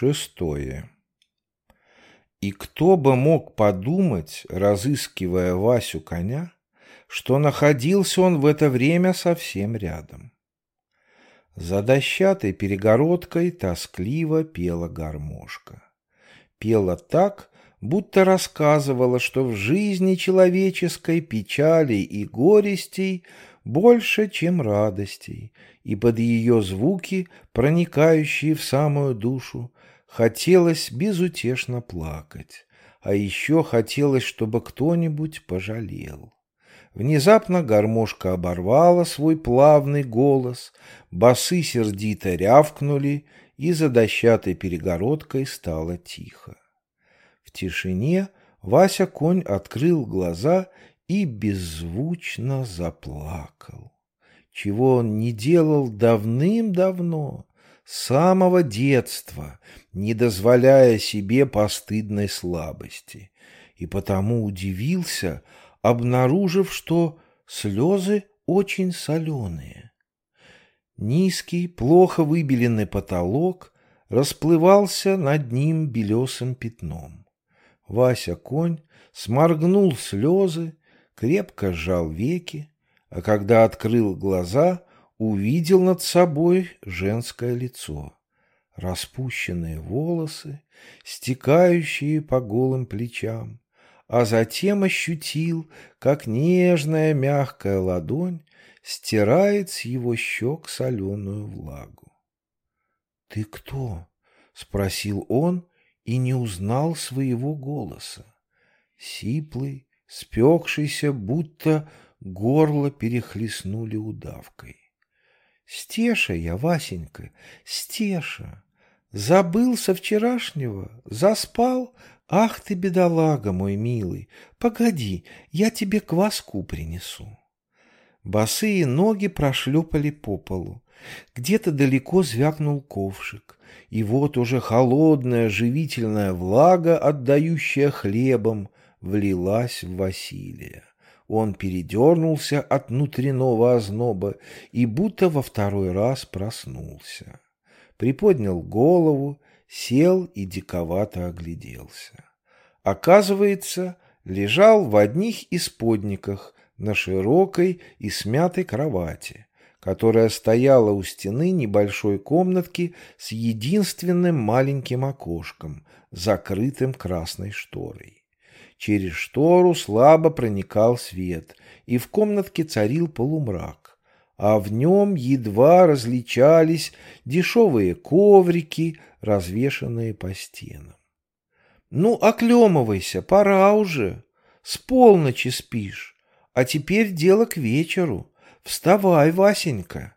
Шестое. И кто бы мог подумать, разыскивая Васю коня, что находился он в это время совсем рядом. За дощатой перегородкой тоскливо пела гармошка. Пела так, будто рассказывала, что в жизни человеческой печали и горестей больше, чем радостей, и под ее звуки, проникающие в самую душу, хотелось безутешно плакать, а еще хотелось, чтобы кто-нибудь пожалел. Внезапно гармошка оборвала свой плавный голос, басы сердито рявкнули, и за дощатой перегородкой стало тихо. В тишине Вася конь открыл глаза и беззвучно заплакал, чего он не делал давным-давно, с самого детства, не дозволяя себе постыдной слабости, и потому удивился, обнаружив, что слезы очень соленые. Низкий, плохо выбеленный потолок расплывался над ним белесым пятном. Вася конь сморгнул слезы, крепко сжал веки, а когда открыл глаза, увидел над собой женское лицо. Распущенные волосы, стекающие по голым плечам, а затем ощутил, как нежная мягкая ладонь стирает с его щек соленую влагу. — Ты кто? — спросил он и не узнал своего голоса. Сиплый, спекшийся, будто горло перехлестнули удавкой. — Стеша я, Васенька, Стеша! Забыл со вчерашнего, заспал, «Ах ты, бедолага, мой милый! Погоди, я тебе кваску принесу». Босые ноги прошлепали по полу. Где-то далеко звякнул ковшик, и вот уже холодная живительная влага, отдающая хлебом, влилась в Василия. Он передернулся от внутреннего озноба и будто во второй раз проснулся. Приподнял голову сел и диковато огляделся. Оказывается, лежал в одних исподниках на широкой и смятой кровати, которая стояла у стены небольшой комнатки с единственным маленьким окошком, закрытым красной шторой. Через штору слабо проникал свет, и в комнатке царил полумрак а в нем едва различались дешевые коврики, развешанные по стенам. «Ну, оклемывайся, пора уже. С полночи спишь, а теперь дело к вечеру. Вставай, Васенька!»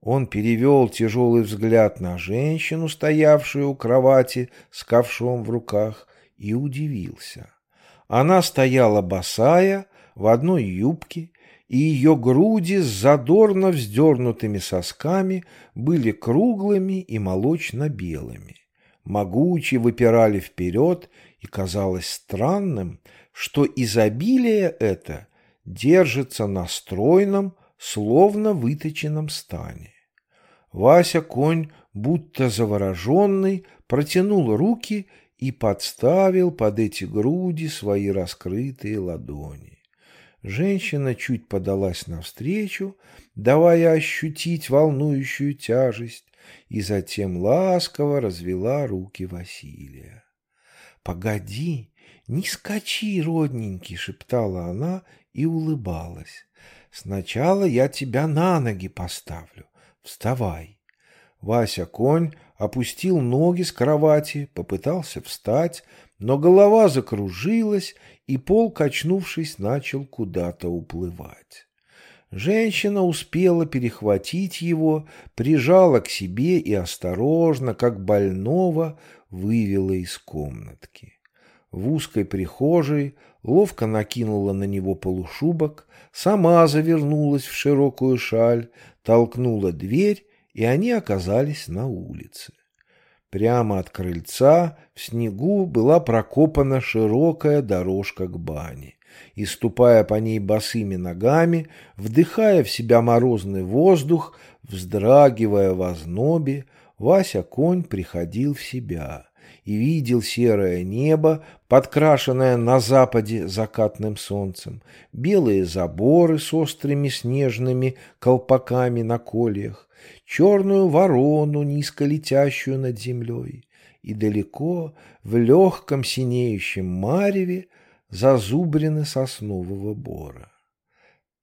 Он перевел тяжелый взгляд на женщину, стоявшую у кровати с ковшом в руках, и удивился. Она стояла босая, в одной юбке и ее груди с задорно вздернутыми сосками были круглыми и молочно-белыми. Могучие выпирали вперед, и казалось странным, что изобилие это держится на стройном, словно выточенном стане. Вася конь, будто завороженный, протянул руки и подставил под эти груди свои раскрытые ладони. Женщина чуть подалась навстречу, давая ощутить волнующую тяжесть, и затем ласково развела руки Василия. «Погоди, не скачи, родненький!» — шептала она и улыбалась. «Сначала я тебя на ноги поставлю. Вставай!» Вася конь опустил ноги с кровати, попытался встать, но голова закружилась, и пол, качнувшись, начал куда-то уплывать. Женщина успела перехватить его, прижала к себе и осторожно, как больного, вывела из комнатки. В узкой прихожей ловко накинула на него полушубок, сама завернулась в широкую шаль, толкнула дверь, и они оказались на улице. Прямо от крыльца в снегу была прокопана широкая дорожка к бане. И, ступая по ней босыми ногами, вдыхая в себя морозный воздух, вздрагивая в ознобе, Вася конь приходил в себя и видел серое небо, подкрашенное на западе закатным солнцем, белые заборы с острыми снежными колпаками на кольях, черную ворону, низко летящую над землей, и далеко в легком синеющем мареве зазубрины соснового бора.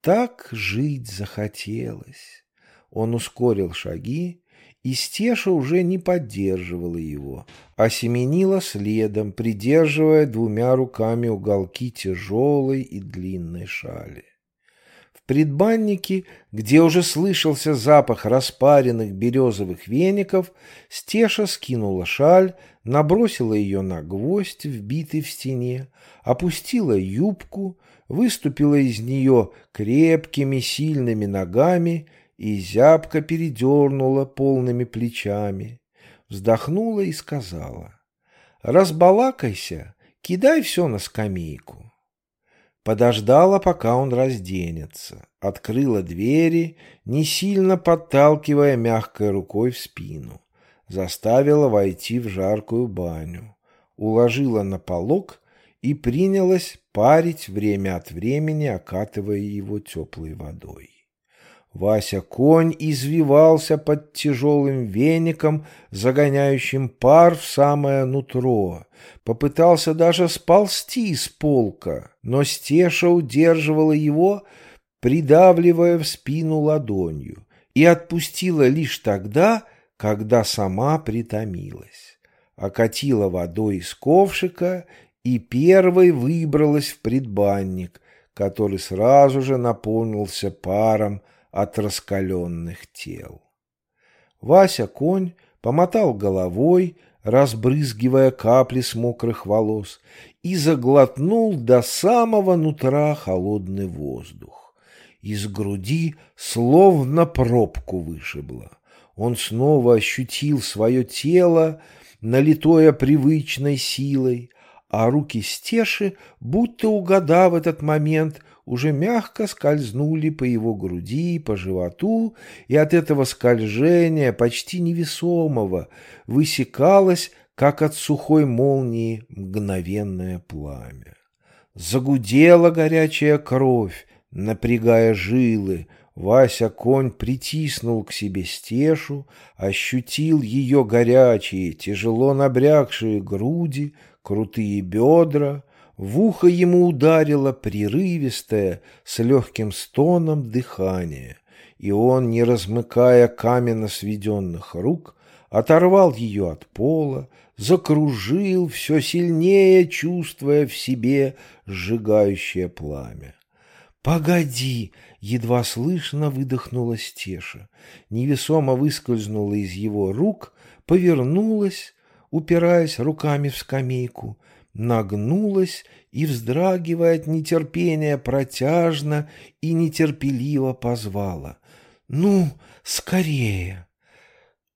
Так жить захотелось. Он ускорил шаги, и Стеша уже не поддерживала его, а семенила следом, придерживая двумя руками уголки тяжелой и длинной шали. В предбаннике, где уже слышался запах распаренных березовых веников, Стеша скинула шаль, набросила ее на гвоздь, вбитый в стене, опустила юбку, выступила из нее крепкими сильными ногами и зябко передернула полными плечами, вздохнула и сказала, «Разбалакайся, кидай все на скамейку». Подождала, пока он разденется, открыла двери, не сильно подталкивая мягкой рукой в спину, заставила войти в жаркую баню, уложила на полок и принялась парить время от времени, окатывая его теплой водой. Вася конь извивался под тяжелым веником, загоняющим пар в самое нутро. Попытался даже сползти с полка, но Стеша удерживала его, придавливая в спину ладонью, и отпустила лишь тогда, когда сама притомилась. Окатила водой из ковшика и первой выбралась в предбанник, который сразу же наполнился паром от раскаленных тел. Вася конь помотал головой, разбрызгивая капли с мокрых волос, и заглотнул до самого нутра холодный воздух. Из груди словно пробку вышибло. Он снова ощутил свое тело, налитое привычной силой, а руки Стеши, будто угадав этот момент, уже мягко скользнули по его груди, по животу, и от этого скольжения, почти невесомого, высекалось, как от сухой молнии, мгновенное пламя. Загудела горячая кровь, напрягая жилы, Вася конь притиснул к себе стешу, ощутил ее горячие, тяжело набрякшие груди, крутые бедра, в ухо ему ударило прерывистое, с легким стоном дыхание, и он, не размыкая каменно сведенных рук, оторвал ее от пола, закружил, все сильнее чувствуя в себе сжигающее пламя. «Погоди!» — едва слышно выдохнула Стеша. Невесомо выскользнула из его рук, повернулась, упираясь руками в скамейку, нагнулась и, вздрагивая от нетерпения, протяжно и нетерпеливо позвала. «Ну, скорее!»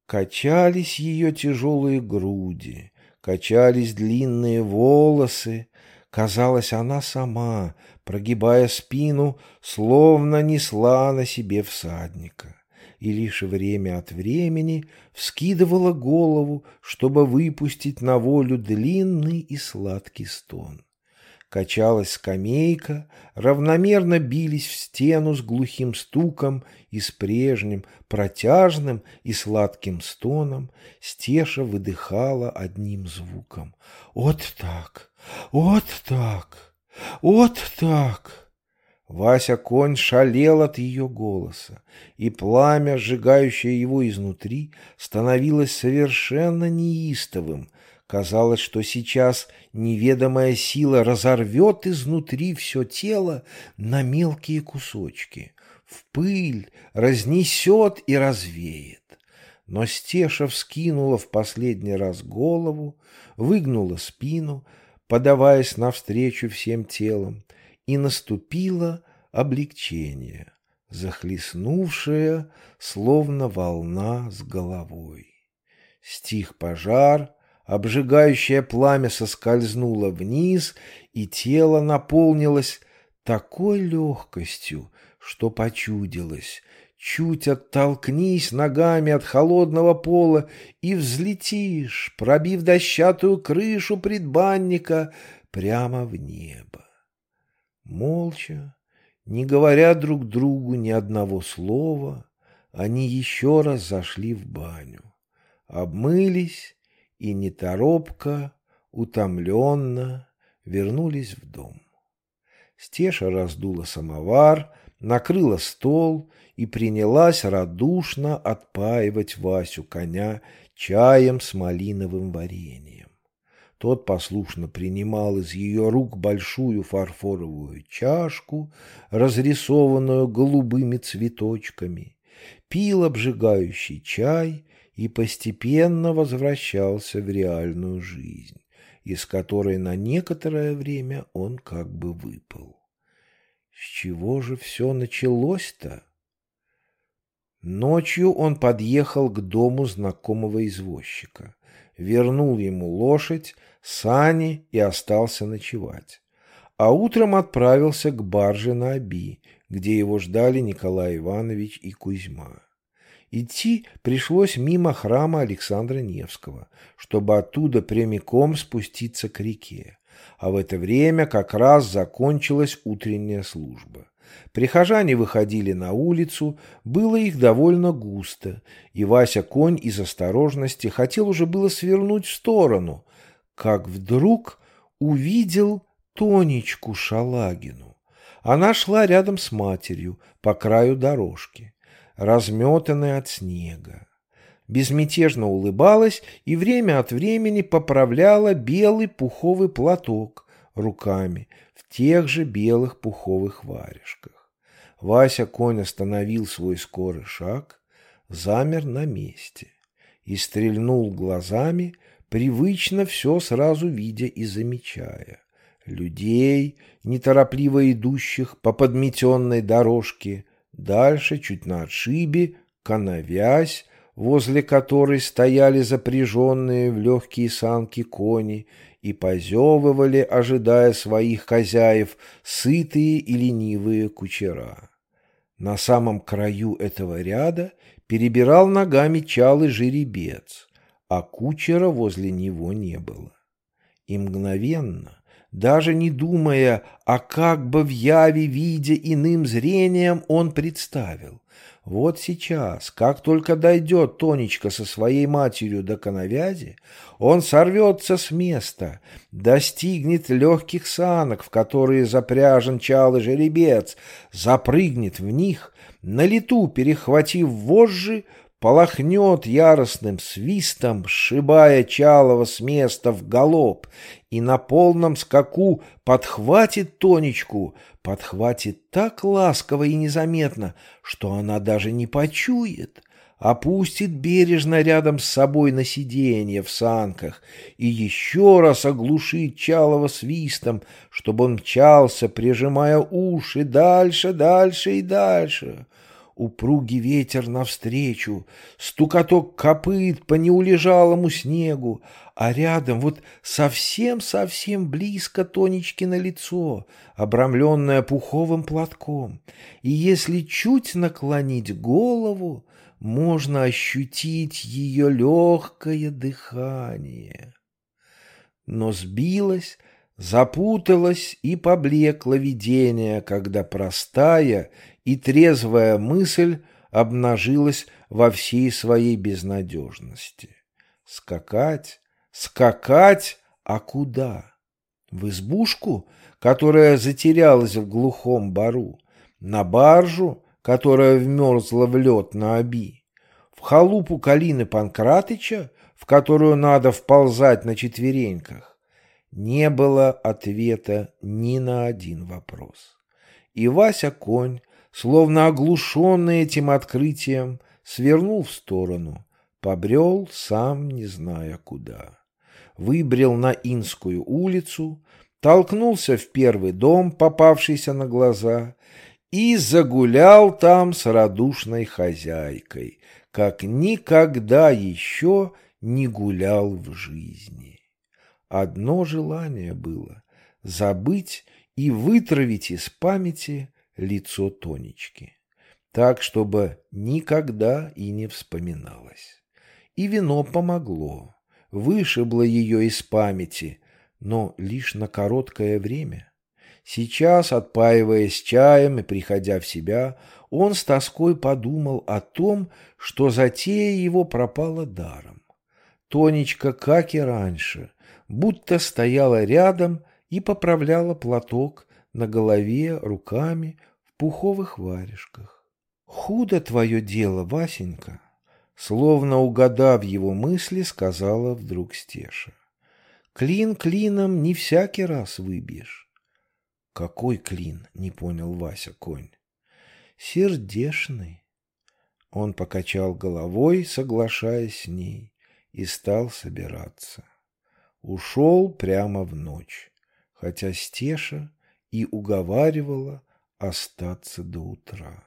Качались ее тяжелые груди, качались длинные волосы. Казалось, она сама, прогибая спину, словно несла на себе всадника и лишь время от времени вскидывала голову, чтобы выпустить на волю длинный и сладкий стон. Качалась скамейка, равномерно бились в стену с глухим стуком и с прежним протяжным и сладким стоном Стеша выдыхала одним звуком. «Вот так! Вот так! Вот так!» Вася конь шалел от ее голоса, и пламя, сжигающее его изнутри, становилось совершенно неистовым. Казалось, что сейчас неведомая сила разорвет изнутри все тело на мелкие кусочки, в пыль разнесет и развеет. Но Стеша вскинула в последний раз голову, выгнула спину, подаваясь навстречу всем телом, и наступило облегчение, захлестнувшее, словно волна с головой. Стих пожар, обжигающее пламя соскользнуло вниз, и тело наполнилось такой легкостью, что почудилось. чуть оттолкнись ногами от холодного пола и взлетишь, пробив дощатую крышу предбанника прямо в небо. Молча, не говоря друг другу ни одного слова, они еще раз зашли в баню, обмылись и неторопко, утомленно вернулись в дом. Стеша раздула самовар, накрыла стол и принялась радушно отпаивать Васю коня чаем с малиновым вареньем. Тот послушно принимал из ее рук большую фарфоровую чашку, разрисованную голубыми цветочками, пил обжигающий чай и постепенно возвращался в реальную жизнь, из которой на некоторое время он как бы выпал. С чего же все началось-то? Ночью он подъехал к дому знакомого извозчика, вернул ему лошадь, сани и остался ночевать. А утром отправился к барже на Оби, где его ждали Николай Иванович и Кузьма. Идти пришлось мимо храма Александра Невского, чтобы оттуда прямиком спуститься к реке. А в это время как раз закончилась утренняя служба. Прихожане выходили на улицу, было их довольно густо, и Вася конь из осторожности хотел уже было свернуть в сторону, как вдруг увидел Тонечку Шалагину. Она шла рядом с матерью по краю дорожки, разметанная от снега. Безмятежно улыбалась и время от времени поправляла белый пуховый платок руками, тех же белых пуховых варежках. Вася конь остановил свой скорый шаг, замер на месте и стрельнул глазами, привычно все сразу видя и замечая. Людей, неторопливо идущих по подметенной дорожке, дальше, чуть на отшибе, коновязь, возле которой стояли запряженные в легкие санки кони, и позевывали, ожидая своих хозяев, сытые и ленивые кучера. На самом краю этого ряда перебирал ногами чалый жеребец, а кучера возле него не было. И мгновенно, даже не думая, а как бы в яве видя иным зрением, он представил, вот сейчас, как только дойдет Тонечка со своей матерью до коновязи, он сорвется с места, достигнет легких санок, в которые запряжен чалый жеребец, запрыгнет в них, на лету перехватив вожжи, полохнет яростным свистом, сшибая Чалова с места в галоп, и на полном скаку подхватит Тонечку, подхватит так ласково и незаметно, что она даже не почует, опустит бережно рядом с собой на сиденье в санках и еще раз оглушит Чалова свистом, чтобы он мчался, прижимая уши дальше, дальше и дальше — упругий ветер навстречу, стукоток копыт по неулежалому снегу, а рядом вот совсем-совсем близко Тонечкино лицо, обрамленное пуховым платком, и если чуть наклонить голову, можно ощутить ее легкое дыхание. Но сбилось, запуталось и поблекло видение, когда простая и трезвая мысль обнажилась во всей своей безнадежности. Скакать, скакать, а куда? В избушку, которая затерялась в глухом бару, на баржу, которая вмерзла в лед на оби, в халупу Калины Панкратыча, в которую надо вползать на четвереньках, не было ответа ни на один вопрос. И Вася Конь словно оглушенный этим открытием, свернул в сторону, побрел, сам не зная куда. Выбрел на Инскую улицу, толкнулся в первый дом, попавшийся на глаза, и загулял там с радушной хозяйкой, как никогда еще не гулял в жизни. Одно желание было — забыть и вытравить из памяти лицо Тонечки. так, чтобы никогда и не вспоминалось. И вино помогло, вышибло ее из памяти, но лишь на короткое время. Сейчас, отпаиваясь чаем и приходя в себя, он с тоской подумал о том, что затея его пропала даром. Тонечка, как и раньше, будто стояла рядом и поправляла платок на голове руками в пуховых варежках. «Худо твое дело, Васенька!» Словно угадав его мысли, сказала вдруг Стеша. «Клин клином не всякий раз выбьешь». «Какой клин?» — не понял Вася конь. «Сердешный». Он покачал головой, соглашаясь с ней, и стал собираться. Ушел прямо в ночь, хотя Стеша и уговаривала остаться до утра.